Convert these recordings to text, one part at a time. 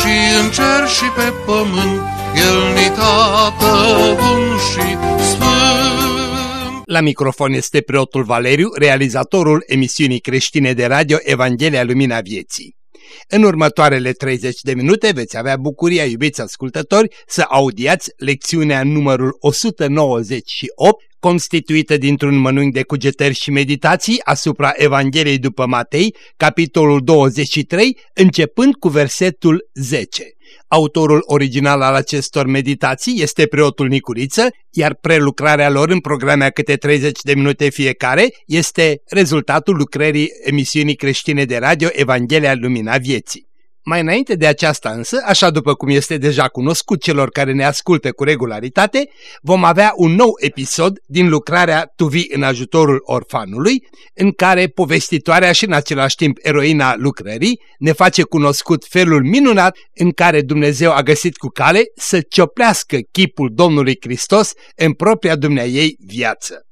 și în cer și pe pământ, El ni tată bun și sfânt. La microfon este preotul Valeriu, realizatorul emisiunii creștine de radio Evanghelia Lumina Vieții. În următoarele 30 de minute veți avea bucuria, iubiți ascultători, să audiați lecțiunea numărul 198, constituită dintr-un mănânc de cugetări și meditații asupra Evangheliei după Matei, capitolul 23, începând cu versetul 10. Autorul original al acestor meditații este preotul Nicuriță, iar prelucrarea lor în programe a câte 30 de minute fiecare este rezultatul lucrării emisiunii creștine de radio Evanghelia Lumina Vieții. Mai înainte de aceasta însă, așa după cum este deja cunoscut celor care ne ascultă cu regularitate, vom avea un nou episod din lucrarea Tu vii în ajutorul orfanului, în care povestitoarea și în același timp eroina lucrării ne face cunoscut felul minunat în care Dumnezeu a găsit cu cale să cioplească chipul Domnului Hristos în propria dumnea ei viață.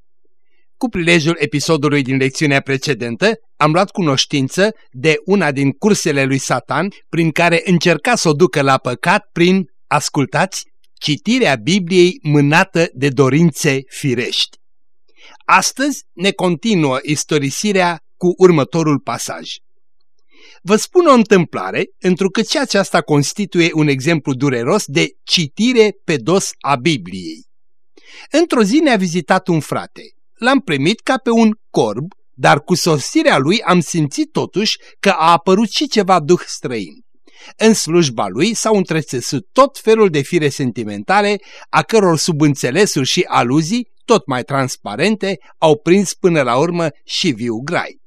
Cu prilejul episodului din lecțiunea precedentă, am luat cunoștință de una din cursele lui Satan prin care încerca să o ducă la păcat prin, ascultați, citirea Bibliei mânată de dorințe firești. Astăzi ne continuă istorisirea cu următorul pasaj. Vă spun o întâmplare, întrucât și aceasta constituie un exemplu dureros de citire pe dos a Bibliei. Într-o zi ne-a vizitat un frate l-am primit ca pe un corb, dar cu sosirea lui am simțit totuși că a apărut și ceva duh străin. În slujba lui s-au întrețesut tot felul de fire sentimentale, a căror subînțelesuri și aluzii, tot mai transparente, au prins până la urmă și viu grai.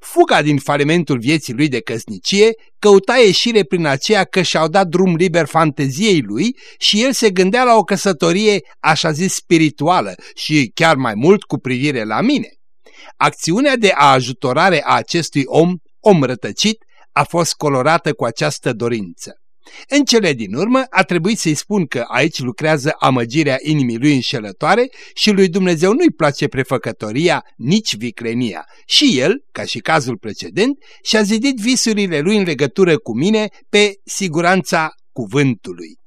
Fuga din falimentul vieții lui de căsnicie căuta ieșire prin aceea că și-au dat drum liber fanteziei lui și el se gândea la o căsătorie așa zis spirituală și chiar mai mult cu privire la mine. Acțiunea de ajutorare a acestui om, om rătăcit, a fost colorată cu această dorință. În cele din urmă a trebuit să-i spun că aici lucrează amăgirea inimii lui înșelătoare și lui Dumnezeu nu-i place prefăcătoria, nici viclenia. Și el, ca și cazul precedent, și-a zidit visurile lui în legătură cu mine pe siguranța cuvântului.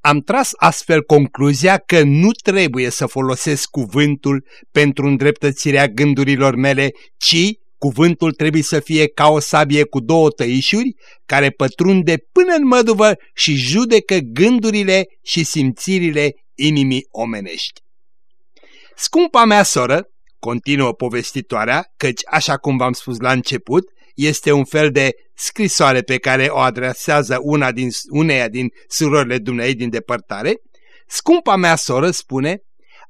Am tras astfel concluzia că nu trebuie să folosesc cuvântul pentru îndreptățirea gândurilor mele, ci Cuvântul trebuie să fie ca o sabie cu două tăișuri care pătrunde până în măduvă și judecă gândurile și simțirile inimii omenești. Scumpa mea soră, continuă povestitoarea, căci așa cum v-am spus la început, este un fel de scrisoare pe care o adresează una din, uneia din surorile dumneai din depărtare, scumpa mea soră spune,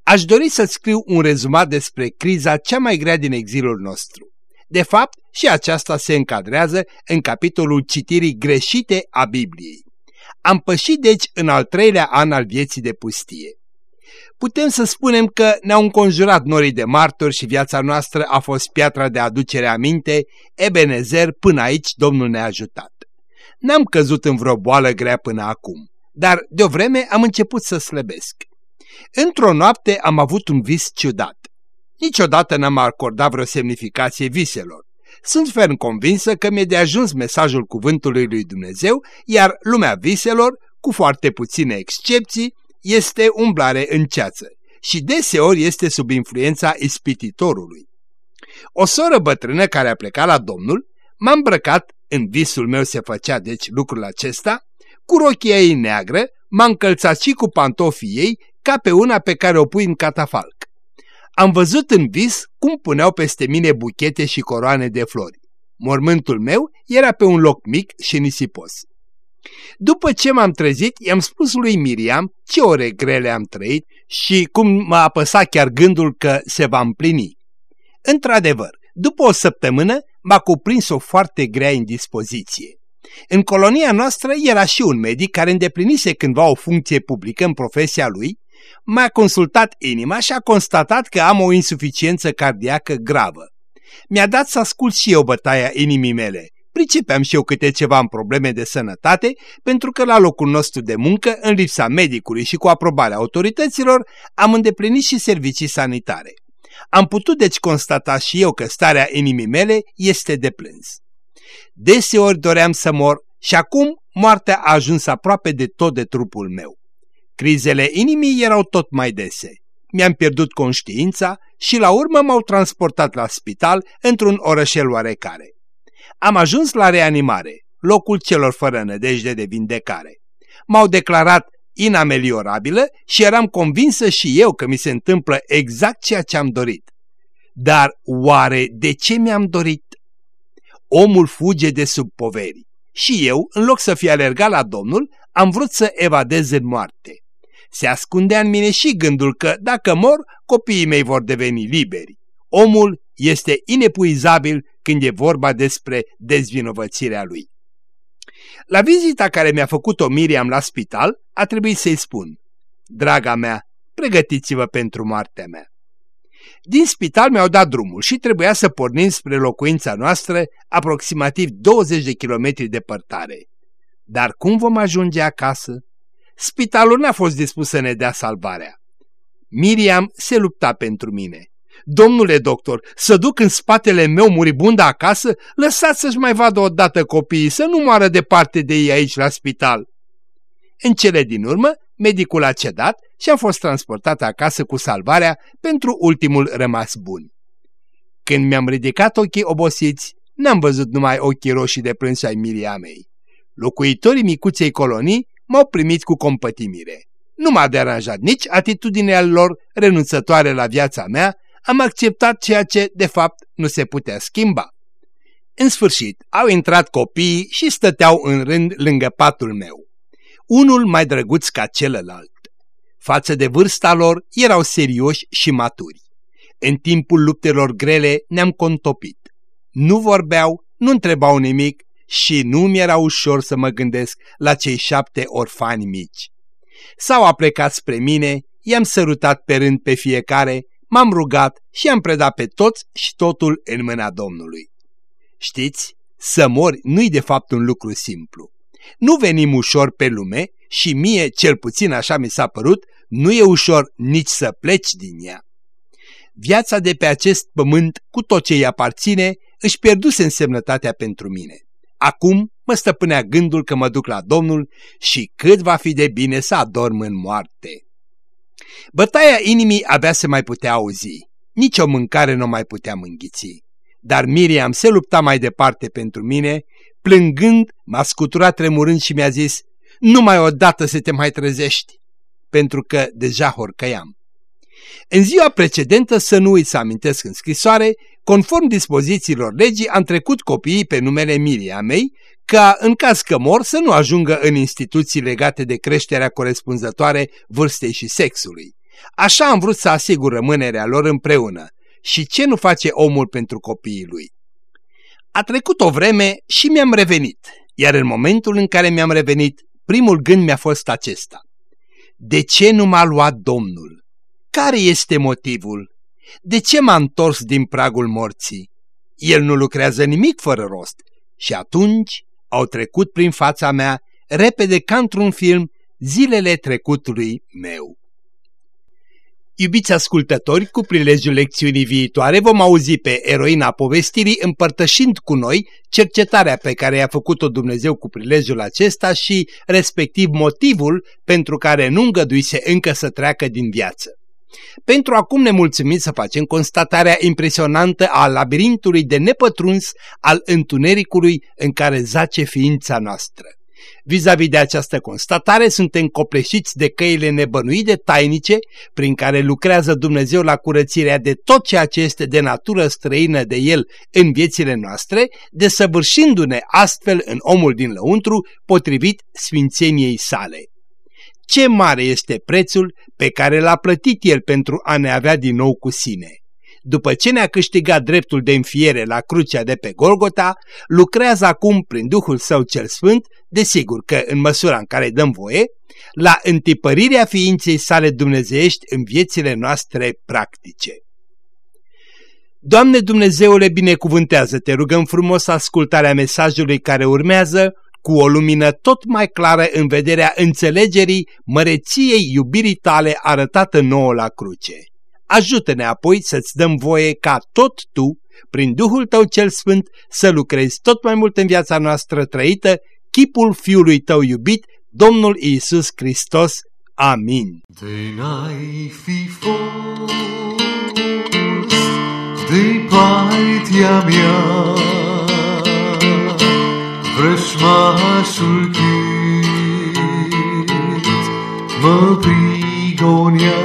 aș dori să scriu un rezumat despre criza cea mai grea din exilul nostru. De fapt, și aceasta se încadrează în capitolul citirii greșite a Bibliei. Am pășit deci în al treilea an al vieții de pustie. Putem să spunem că ne-au înconjurat norii de martori și viața noastră a fost piatra de aducere aminte, Ebenezer, până aici Domnul ne-a ajutat. N-am căzut în vreo boală grea până acum, dar de o vreme am început să slăbesc. Într-o noapte am avut un vis ciudat. Niciodată n-am acordat vreo semnificație viselor. Sunt ferm convinsă că mi-e de ajuns mesajul cuvântului lui Dumnezeu, iar lumea viselor, cu foarte puține excepții, este umblare în ceață și deseori este sub influența ispititorului. O soră bătrână care a plecat la Domnul m-a îmbrăcat, în visul meu se făcea deci lucrul acesta, cu rochia ei neagră, m-a încălțat și cu pantofii ei ca pe una pe care o pui în catafalc. Am văzut în vis cum puneau peste mine buchete și coroane de flori. Mormântul meu era pe un loc mic și nisipos. După ce m-am trezit, i-am spus lui Miriam ce ore grele am trăit și cum m-a apăsat chiar gândul că se va împlini. Într-adevăr, după o săptămână m-a cuprins o foarte grea indispoziție. În colonia noastră era și un medic care îndeplinise cândva o funcție publică în profesia lui, m-a consultat inima și a constatat că am o insuficiență cardiacă gravă. Mi-a dat să ascult și eu bătaia inimii mele. Pricepeam și eu câte ceva în probleme de sănătate, pentru că la locul nostru de muncă, în lipsa medicului și cu aprobarea autorităților, am îndeplinit și servicii sanitare. Am putut deci constata și eu că starea inimii mele este de plâns. Deseori doream să mor și acum moartea a ajuns aproape de tot de trupul meu. Crizele inimii erau tot mai dese. Mi-am pierdut conștiința și la urmă m-au transportat la spital într-un orășel oarecare. Am ajuns la reanimare, locul celor fără nădejde de vindecare. M-au declarat inameliorabilă și eram convinsă și eu că mi se întâmplă exact ceea ce am dorit. Dar oare de ce mi-am dorit? Omul fuge de sub poveri. Și eu, în loc să fie alergat la Domnul, am vrut să evadez în moarte. Se ascundea în mine și gândul că, dacă mor, copiii mei vor deveni liberi. Omul este inepuizabil când e vorba despre dezvinovățirea lui. La vizita care mi-a făcut-o Miriam la spital, a trebuit să-i spun, Draga mea, pregătiți-vă pentru moartea mea. Din spital mi-au dat drumul și trebuia să pornim spre locuința noastră, aproximativ 20 de kilometri departare. Dar cum vom ajunge acasă? Spitalul n-a fost dispus să ne dea salvarea. Miriam se lupta pentru mine. Domnule doctor, să duc în spatele meu muribunda acasă? Lăsați să-și mai vadă odată copiii, să nu moară departe de ei aici la spital. În cele din urmă, medicul a cedat și am fost transportat acasă cu salvarea pentru ultimul rămas bun. Când mi-am ridicat ochii obosiți, n-am văzut numai ochii roșii de plâns ai Miriamei. Locuitorii micuței colonii m-au primit cu compătimire. Nu m-a deranjat nici atitudinea lor renunțătoare la viața mea, am acceptat ceea ce, de fapt, nu se putea schimba. În sfârșit, au intrat copiii și stăteau în rând lângă patul meu. Unul mai drăguț ca celălalt. Față de vârsta lor, erau serioși și maturi. În timpul luptelor grele ne-am contopit. Nu vorbeau, nu întrebau nimic și nu mi-era ușor să mă gândesc la cei șapte orfani mici. S-au aplecat spre mine, i-am sărutat pe rând pe fiecare m-am rugat și am predat pe toți și totul în mâna Domnului. Știți, să mori nu-i de fapt un lucru simplu. Nu venim ușor pe lume și mie, cel puțin așa mi s-a părut, nu e ușor nici să pleci din ea. Viața de pe acest pământ, cu tot ce îi aparține, își pierduse însemnătatea pentru mine. Acum mă stăpânea gândul că mă duc la Domnul și cât va fi de bine să adorm în moarte. Bătaia inimii abia se mai putea auzi. Nici o mâncare nu mai puteam înghiți. Dar Miriam se lupta mai departe pentru mine, plângând, m-a scuturat tremurând și mi-a zis, numai odată să te mai trezești, pentru că deja horcăiam. În ziua precedentă, să nu îi să amintesc în scrisoare, conform dispozițiilor legii, am trecut copiii pe numele Miriamei, ca în caz că mor să nu ajungă în instituții legate de creșterea corespunzătoare vârstei și sexului. Așa am vrut să asigur rămânerea lor împreună. Și ce nu face omul pentru copiii lui? A trecut o vreme și mi-am revenit, iar în momentul în care mi-am revenit, primul gând mi-a fost acesta. De ce nu m-a luat Domnul? Care este motivul? De ce m-a întors din pragul morții? El nu lucrează nimic fără rost. Și atunci au trecut prin fața mea, repede ca într-un film, zilele trecutului meu. Iubiți ascultători, cu prilejul lecțiunii viitoare vom auzi pe eroina povestirii împărtășind cu noi cercetarea pe care i-a făcut-o Dumnezeu cu prilejul acesta și respectiv motivul pentru care nu îngăduise încă să treacă din viață. Pentru acum ne mulțumim să facem constatarea impresionantă a labirintului de nepătruns al întunericului în care zace ființa noastră. Vis-a-vis -vis de această constatare, suntem copleșiți de căile nebănuite tainice prin care lucrează Dumnezeu la curățirea de tot ceea ce este de natură străină de El în viețile noastre, desăvârșindu-ne astfel în omul din lăuntru potrivit sfințeniei sale ce mare este prețul pe care l-a plătit El pentru a ne avea din nou cu sine. după ce ne-a câștigat dreptul de înfiere la crucea de pe Golgota, lucrează acum prin Duhul Său cel Sfânt, desigur că în măsura în care dăm voie, la întipărirea ființei sale dumnezeiești în viețile noastre practice. Doamne Dumnezeule, binecuvântează, te rugăm frumos ascultarea mesajului care urmează, cu o lumină tot mai clară în vederea înțelegerii măreției iubirii tale arătată nouă la cruce. Ajută-ne apoi să-ți dăm voie ca tot tu, prin Duhul tău cel Sfânt, să lucrezi tot mai mult în viața noastră trăită, chipul Fiului tău iubit, Domnul Iisus Hristos. Amin. De n-ai fi fost de partea mea, vrășmașul cât mă prigonea.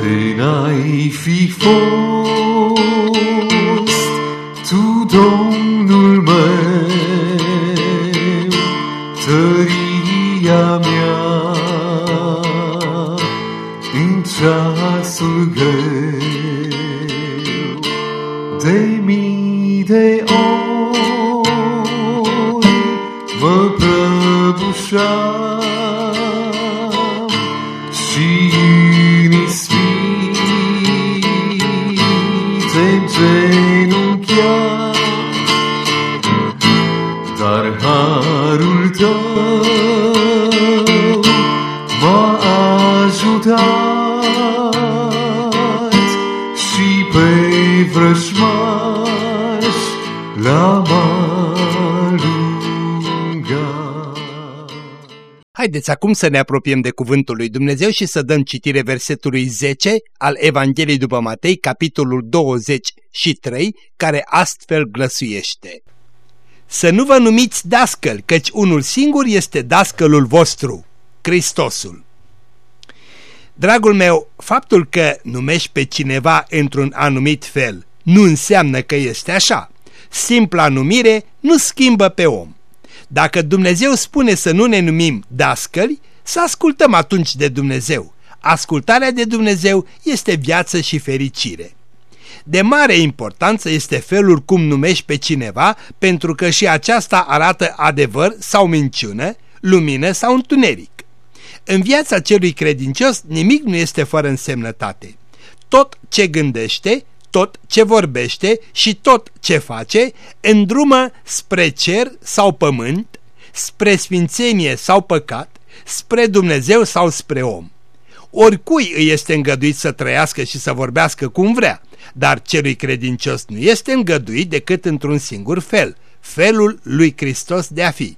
De n-ai fi fost tu, Domnul meu, tăria mea, în ceasul greu show. Haideți acum să ne apropiem de cuvântul lui Dumnezeu și să dăm citire versetului 10 al Evangheliei după Matei, capitolul 23, care astfel glăsuiește. Să nu vă numiți dascăl, căci unul singur este dascălul vostru, Hristosul. Dragul meu, faptul că numești pe cineva într-un anumit fel nu înseamnă că este așa. Simpla numire nu schimbă pe om. Dacă Dumnezeu spune să nu ne numim dascăli, să ascultăm atunci de Dumnezeu. Ascultarea de Dumnezeu este viață și fericire. De mare importanță este felul cum numești pe cineva, pentru că și aceasta arată adevăr sau minciună, lumină sau întuneric. În viața celui credincios nimic nu este fără însemnătate. Tot ce gândește, tot ce vorbește și tot ce face îndrumă spre cer sau pământ, spre sfințenie sau păcat, spre Dumnezeu sau spre om. Oricui îi este îngăduit să trăiască și să vorbească cum vrea, dar celui credincios nu este îngăduit decât într-un singur fel, felul lui Hristos de a fi.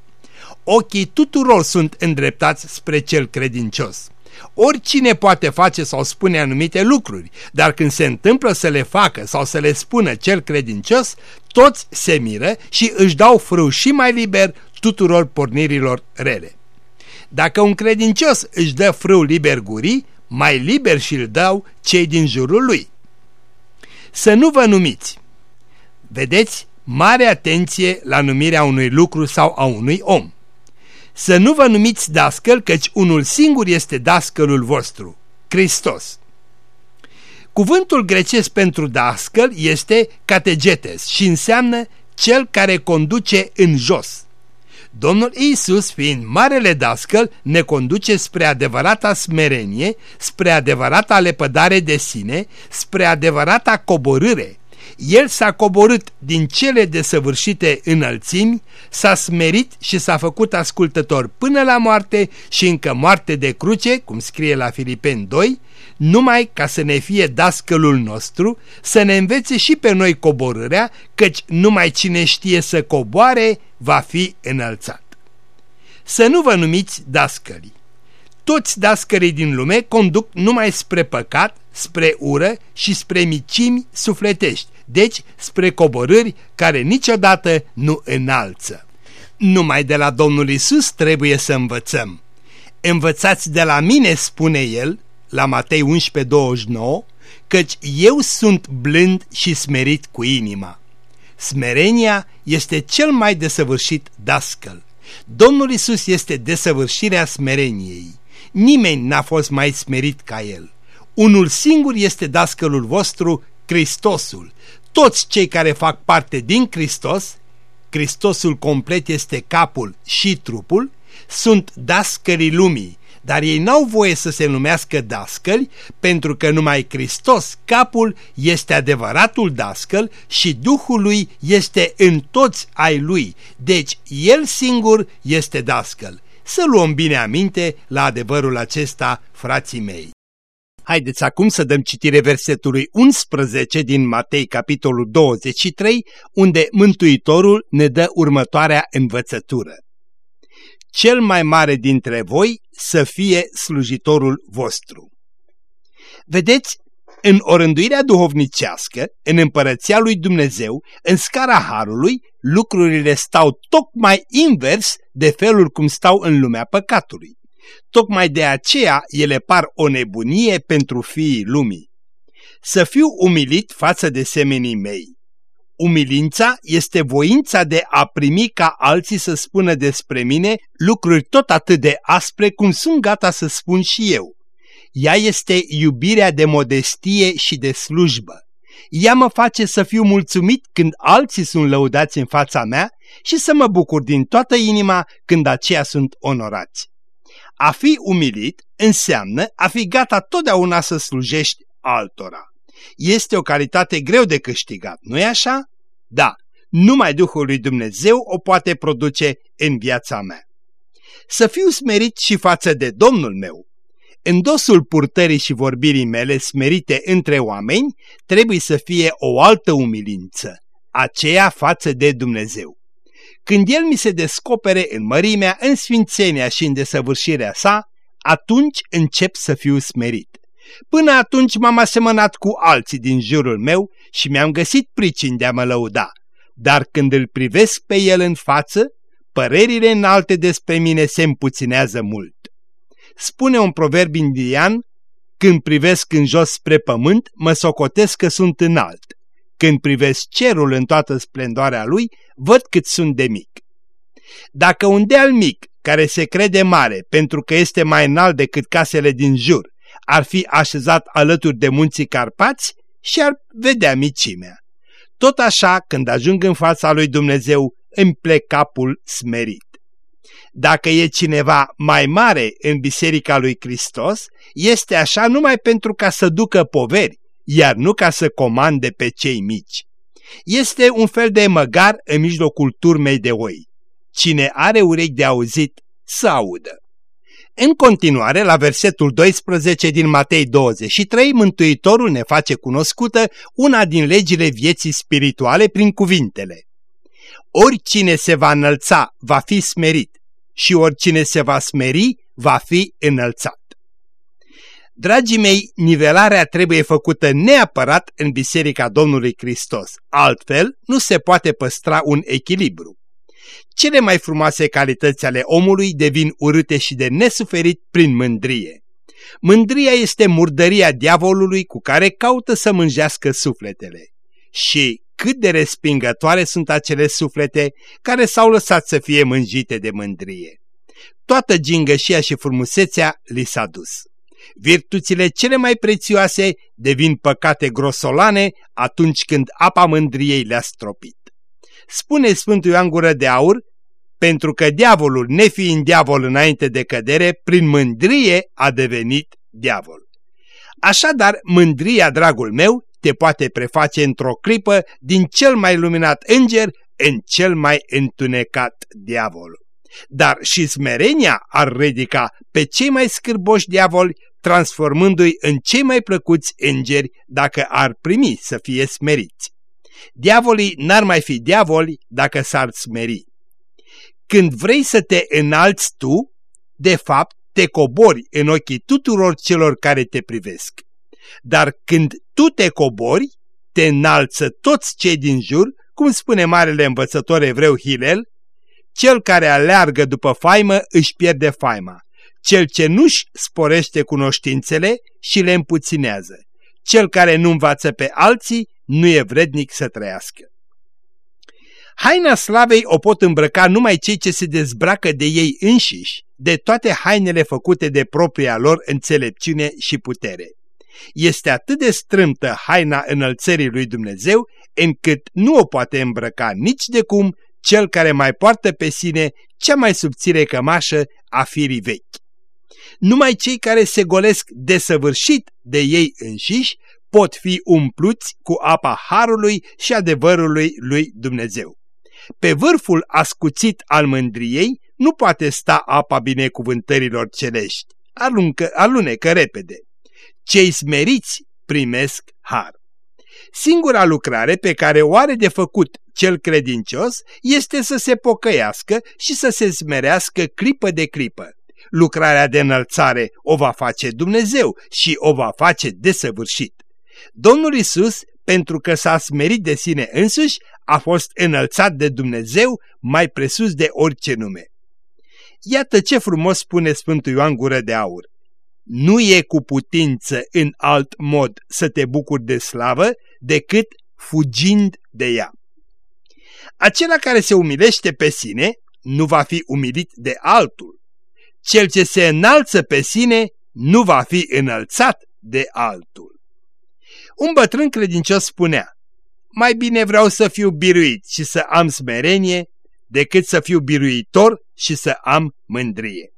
Ochii tuturor sunt îndreptați spre cel credincios. Oricine poate face sau spune anumite lucruri, dar când se întâmplă să le facă sau să le spună cel credincios, toți se miră și își dau frâu și mai liber tuturor pornirilor rele. Dacă un credincios își dă frâu liber gurii, mai liber și îl dau cei din jurul lui. Să nu vă numiți. Vedeți, mare atenție la numirea unui lucru sau a unui om. Să nu vă numiți dascăl, căci unul singur este dascălul vostru, Hristos. Cuvântul grecesc pentru dascăl este categetes și înseamnă cel care conduce în jos. Domnul Isus, fiind marele dascăl, ne conduce spre adevărata smerenie, spre adevărata lepădare de sine, spre adevărata coborâre. El s-a coborât din cele desăvârșite înălțimi, s-a smerit și s-a făcut ascultător până la moarte și încă moarte de cruce, cum scrie la Filipeni 2, numai ca să ne fie dascălul nostru, să ne învețe și pe noi coborârea, căci numai cine știe să coboare va fi înălțat. Să nu vă numiți dascălii. Toți dascării din lume conduc numai spre păcat, spre ură și spre micimi sufletești, deci spre coborâri care niciodată nu înalță. Numai de la Domnul Isus trebuie să învățăm. Învățați de la mine, spune el, la Matei 11:29, căci eu sunt blând și smerit cu inima. Smerenia este cel mai desăvârșit dascăl. Domnul Isus este desăvârșirea smereniei. Nimeni n-a fost mai smerit ca el. Unul singur este dascălul vostru, Hristosul. Toți cei care fac parte din Hristos, Hristosul complet este capul și trupul, sunt dascării lumii, dar ei n-au voie să se numească dascăli pentru că numai Hristos, capul, este adevăratul dascăl și Duhul lui este în toți ai lui, deci el singur este dascăl. Să luăm bine aminte la adevărul acesta, frații mei. Haideți acum să dăm citire versetului 11 din Matei, capitolul 23, unde Mântuitorul ne dă următoarea învățătură. Cel mai mare dintre voi să fie slujitorul vostru. Vedeți, în orânduirea duhovnicească, în împărăția lui Dumnezeu, în scara Harului, lucrurile stau tocmai invers de felul cum stau în lumea păcatului. Tocmai de aceea ele par o nebunie pentru fiii lumii. Să fiu umilit față de semenii mei. Umilința este voința de a primi ca alții să spună despre mine lucruri tot atât de aspre cum sunt gata să spun și eu. Ea este iubirea de modestie și de slujbă. Ea mă face să fiu mulțumit când alții sunt lăudați în fața mea și să mă bucur din toată inima când aceia sunt onorați. A fi umilit înseamnă a fi gata totdeauna să slujești altora. Este o calitate greu de câștigat, nu-i așa? Da, numai Duhul lui Dumnezeu o poate produce în viața mea. Să fiu smerit și față de Domnul meu. În dosul purtării și vorbirii mele smerite între oameni trebuie să fie o altă umilință, aceea față de Dumnezeu. Când El mi se descopere în mărimea, în sfințenia și în desăvârșirea sa, atunci încep să fiu smerit. Până atunci m-am asemănat cu alții din jurul meu și mi-am găsit pricini de a mă lăuda. Dar când îl privesc pe el în față, părerile înalte despre mine se împuținează mult. Spune un proverb indian, când privesc în jos spre pământ, mă socotesc că sunt înalt. Când privesc cerul în toată splendoarea lui, văd cât sunt de mic. Dacă un deal mic, care se crede mare pentru că este mai înalt decât casele din jur, ar fi așezat alături de munții Carpați și ar vedea micimea. Tot așa, când ajung în fața lui Dumnezeu, îmi plec capul smerit. Dacă e cineva mai mare în Biserica lui Hristos, este așa numai pentru ca să ducă poveri, iar nu ca să comande pe cei mici. Este un fel de măgar în mijlocul turmei de oi. Cine are urechi de auzit, să audă. În continuare, la versetul 12 din Matei 23, Mântuitorul ne face cunoscută una din legile vieții spirituale prin cuvintele. Oricine se va înălța va fi smerit și oricine se va smeri va fi înălțat. Dragii mei, nivelarea trebuie făcută neapărat în Biserica Domnului Hristos, altfel nu se poate păstra un echilibru. Cele mai frumoase calități ale omului devin urâte și de nesuferit prin mândrie. Mândria este murdăria diavolului cu care caută să mânjească sufletele. Și cât de respingătoare sunt acele suflete care s-au lăsat să fie mânjite de mândrie. Toată gingășia și frumusețea li s-a dus. Virtuțile cele mai prețioase devin păcate grosolane atunci când apa mândriei le-a stropit. Spune Sfântul Ioan Gură de Aur, pentru că diavolul, nefiind diavol înainte de cădere, prin mândrie a devenit diavol. Așadar, mândria, dragul meu, te poate preface într-o clipă din cel mai luminat înger în cel mai întunecat diavol. Dar și smerenia ar ridica pe cei mai scârboși diavoli, transformându-i în cei mai plăcuți îngeri dacă ar primi să fie smeriți. Diavolii n-ar mai fi diavoli dacă s-ar smeri. Când vrei să te înalți tu, de fapt te cobori în ochii tuturor celor care te privesc. Dar când tu te cobori, te înalță toți cei din jur, cum spune marele învățător evreu Hilel, cel care aleargă după faimă își pierde faima, cel ce nu-și sporește cunoștințele și le împuținează, cel care nu învață pe alții nu e vrednic să trăiască. Haina slavei o pot îmbrăca numai cei ce se dezbracă de ei înșiși, de toate hainele făcute de propria lor înțelepciune și putere. Este atât de strâmtă haina înălțării lui Dumnezeu, încât nu o poate îmbrăca nici de cum cel care mai poartă pe sine cea mai subțire cămașă a firii vechi. Numai cei care se golesc desăvârșit de ei înșiși pot fi umpluți cu apa harului și adevărului lui Dumnezeu. Pe vârful ascuțit al mândriei nu poate sta apa binecuvântărilor celești, aluncă, alunecă repede. Cei smeriți primesc har. Singura lucrare pe care o are de făcut cel credincios este să se pocăiască și să se smerească clipă de clipă. Lucrarea de înălțare o va face Dumnezeu și o va face desăvârșit. Domnul Isus, pentru că s-a smerit de sine însuși, a fost înălțat de Dumnezeu mai presus de orice nume. Iată ce frumos spune Sfântul Ioan Gură de Aur. Nu e cu putință în alt mod să te bucuri de slavă decât fugind de ea. Acela care se umilește pe sine nu va fi umilit de altul. Cel ce se înalță pe sine nu va fi înălțat de altul. Un bătrân credincios spunea, mai bine vreau să fiu biruit și să am smerenie decât să fiu biruitor și să am mândrie.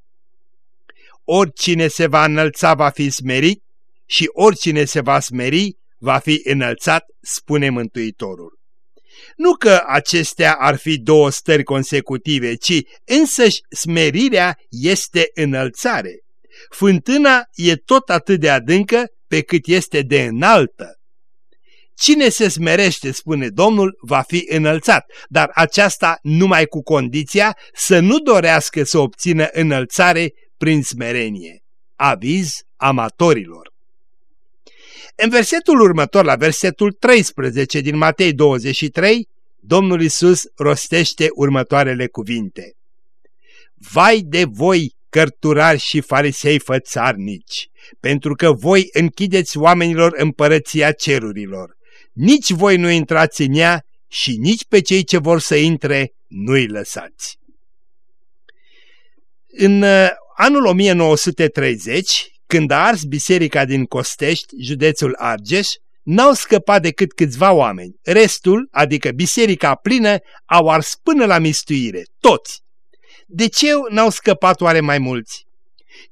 Oricine se va înălța va fi smerit și oricine se va smeri va fi înălțat, spune Mântuitorul. Nu că acestea ar fi două stări consecutive, ci însăși smerirea este înălțare. Fântâna e tot atât de adâncă pe cât este de înaltă. Cine se smerește, spune Domnul, va fi înălțat, dar aceasta numai cu condiția să nu dorească să obțină înălțare prin smerenie. Aviz amatorilor. În versetul următor, la versetul 13 din Matei 23, Domnul Isus rostește următoarele cuvinte. Vai de voi, cărturari și farisei fățarnici, pentru că voi închideți oamenilor împărăția cerurilor. Nici voi nu intrați în ea și nici pe cei ce vor să intre nu-i lăsați. În uh, anul 1930, când a ars biserica din Costești, județul Argeș, n-au scăpat decât câțiva oameni. Restul, adică biserica plină, au ars până la mistuire, toți. De ce n-au scăpat oare mai mulți?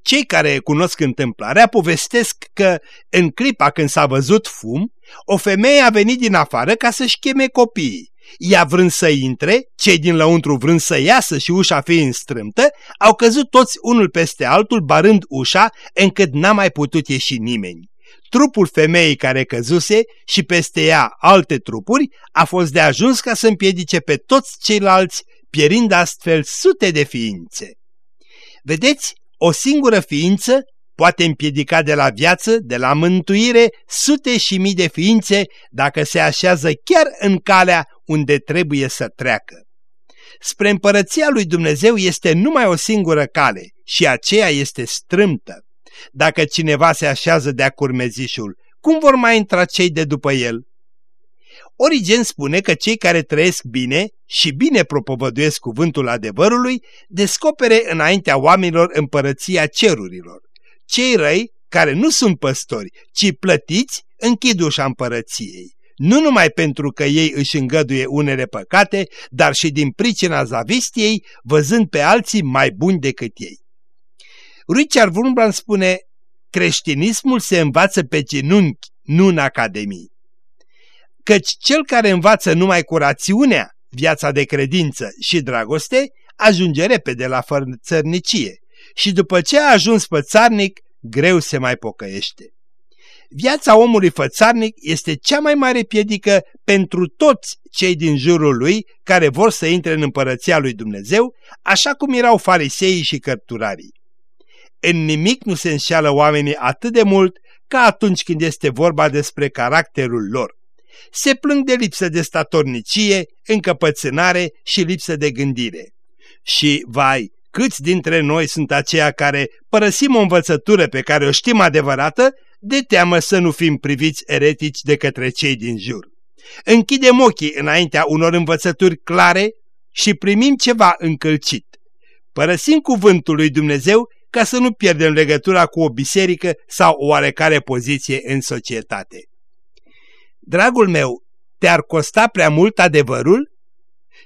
Cei care cunosc întâmplarea povestesc că, în clipa când s-a văzut fum, o femeie a venit din afară ca să-și cheme copiii. Ea vrând să intre, cei din lăuntru vrând să iasă și ușa fiind strâmtă, au căzut toți unul peste altul barând ușa încât n-a mai putut ieși nimeni. Trupul femeii care căzuse și peste ea alte trupuri a fost de ajuns ca să împiedice pe toți ceilalți, pierind astfel sute de ființe. Vedeți, o singură ființă poate împiedica de la viață, de la mântuire, sute și mii de ființe dacă se așează chiar în calea unde trebuie să treacă. Spre împărăția lui Dumnezeu este numai o singură cale și aceea este strâmtă. Dacă cineva se așează de-a curmezișul, cum vor mai intra cei de după el? Origen spune că cei care trăiesc bine și bine propovăduiesc cuvântul adevărului, descopere înaintea oamenilor împărăția cerurilor. Cei răi, care nu sunt păstori, ci plătiți, închid ușa împărăției. Nu numai pentru că ei își îngăduie unele păcate, dar și din pricina zavistiei, văzând pe alții mai buni decât ei. Richard Wurmbrand spune, creștinismul se învață pe genunchi, nu în academii. Căci cel care învață numai cu rațiunea, viața de credință și dragoste, ajunge repede la fărțărnicie și după ce a ajuns fățarnic, greu se mai pocăiește. Viața omului fățarnic este cea mai mare piedică pentru toți cei din jurul lui care vor să intre în împărăția lui Dumnezeu, așa cum erau fariseii și cărturarii. În nimic nu se înșeală oamenii atât de mult ca atunci când este vorba despre caracterul lor. Se plâng de lipsă de statornicie, încăpățânare și lipsă de gândire. Și, vai, câți dintre noi sunt aceia care părăsim o învățătură pe care o știm adevărată, de teamă să nu fim priviți eretici de către cei din jur. Închidem ochii înaintea unor învățături clare și primim ceva încălcit. Părăsim cuvântul lui Dumnezeu ca să nu pierdem legătura cu o biserică sau o oarecare poziție în societate. Dragul meu, te-ar costa prea mult adevărul?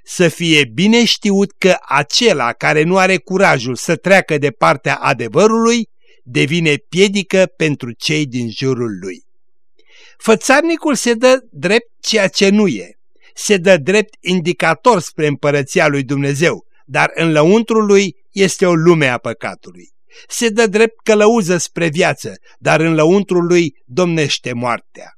Să fie bine știut că acela care nu are curajul să treacă de partea adevărului devine piedică pentru cei din jurul lui. Fățarnicul se dă drept ceea ce nu e, se dă drept indicator spre împărăția lui Dumnezeu, dar în lăuntrul lui este o lume a păcatului. Se dă drept călăuză spre viață, dar în lăuntrul lui domnește moartea.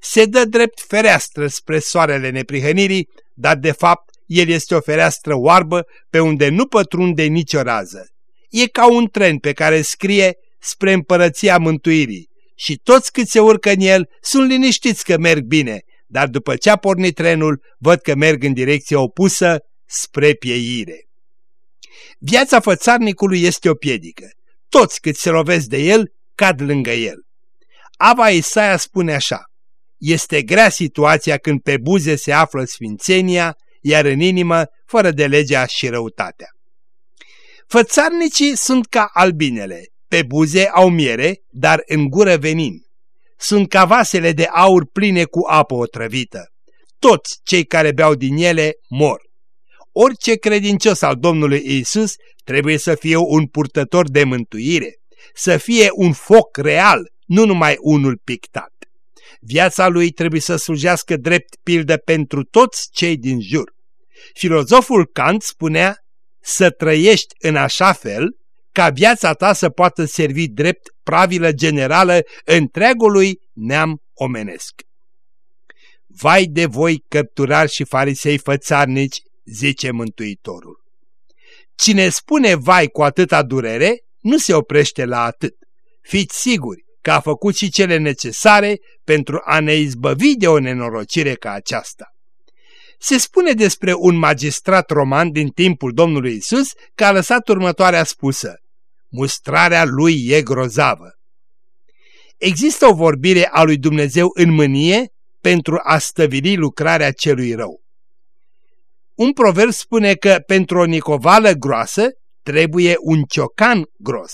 Se dă drept fereastră spre soarele neprihănirii, dar de fapt el este o fereastră oarbă pe unde nu pătrunde nicio rază. E ca un tren pe care scrie spre împărăția mântuirii și toți cât se urcă în el sunt liniștiți că merg bine, dar după ce a pornit trenul, văd că merg în direcția opusă spre pieire. Viața fățarnicului este o piedică. Toți cât se lovesc de el, cad lângă el. Ava Isaia spune așa, Este grea situația când pe buze se află sfințenia, iar în inimă fără de legea și răutatea. Fățarnicii sunt ca albinele, pe buze au miere, dar în gură venin. Sunt ca vasele de aur pline cu apă otrăvită. Toți cei care beau din ele mor. Orice credincios al Domnului Isus trebuie să fie un purtător de mântuire, să fie un foc real, nu numai unul pictat. Viața lui trebuie să slujească drept pildă pentru toți cei din jur. Filozoful Kant spunea să trăiești în așa fel ca viața ta să poată servi drept pravilă generală întregului neam omenesc. Vai de voi, căpturari și farisei fățarnici, zice Mântuitorul. Cine spune vai cu atâta durere, nu se oprește la atât. Fiți siguri că a făcut și cele necesare pentru a ne izbăvi de o nenorocire ca aceasta. Se spune despre un magistrat roman din timpul Domnului Isus că a lăsat următoarea spusă. Mustrarea lui e grozavă. Există o vorbire a lui Dumnezeu în mânie pentru a stăvili lucrarea celui rău. Un proverb spune că pentru o nicovală groasă trebuie un ciocan gros.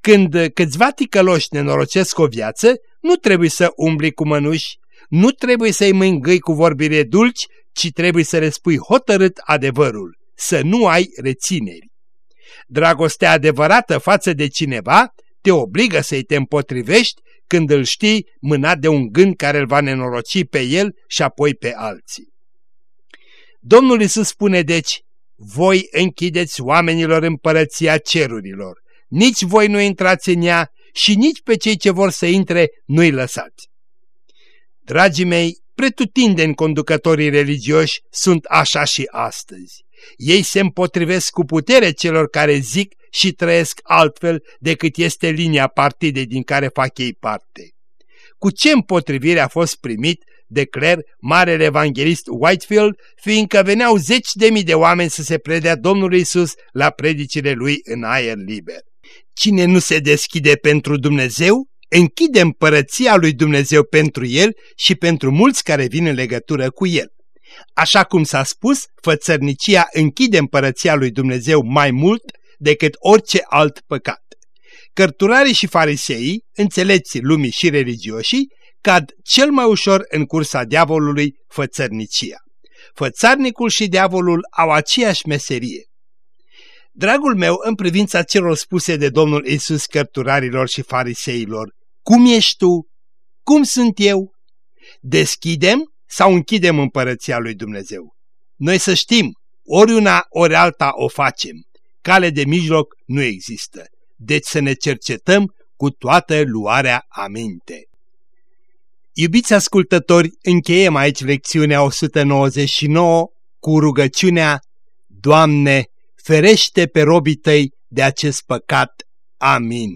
Când câțiva ticăloși nenorocesc o viață, nu trebuie să umbli cu mănuși, nu trebuie să-i mângâi cu vorbire dulci, ci trebuie să le spui hotărât adevărul, să nu ai rețineri. Dragostea adevărată față de cineva te obligă să-i te împotrivești când îl știi mânat de un gând care îl va nenoroci pe el și apoi pe alții. Domnul Iisus spune deci, voi închideți oamenilor împărăția cerurilor, nici voi nu intrați în ea și nici pe cei ce vor să intre nu-i lăsați. Dragii mei, pretutindeni conducătorii religioși sunt așa și astăzi. Ei se împotrivesc cu putere celor care zic și trăiesc altfel decât este linia partidei din care fac ei parte. Cu ce împotrivire a fost primit de Clare, marele evanghelist Whitefield, fiindcă veneau zeci de mii de oameni să se predea Domnului Isus la predicile lui în aer liber. Cine nu se deschide pentru Dumnezeu, închide împărăția lui Dumnezeu pentru el și pentru mulți care vin în legătură cu el. Așa cum s-a spus, fățărnicia închide împărăția lui Dumnezeu mai mult decât orice alt păcat. Cărturarii și fariseii, înțelepții lumii și religioșii, cad cel mai ușor în cursa diavolului fățărnicia. Fățarnicul și diavolul au aceeași meserie. Dragul meu, în privința celor spuse de Domnul Isus cărturarilor și fariseilor, cum ești tu? Cum sunt eu? Deschidem sau închidem împărăția lui Dumnezeu? Noi să știm, ori una, ori alta o facem. Cale de mijloc nu există. Deci să ne cercetăm cu toată luarea aminte. Iubiți ascultători, încheiem aici lecțiunea 199 cu rugăciunea Doamne, ferește pe robii tăi de acest păcat. Amin.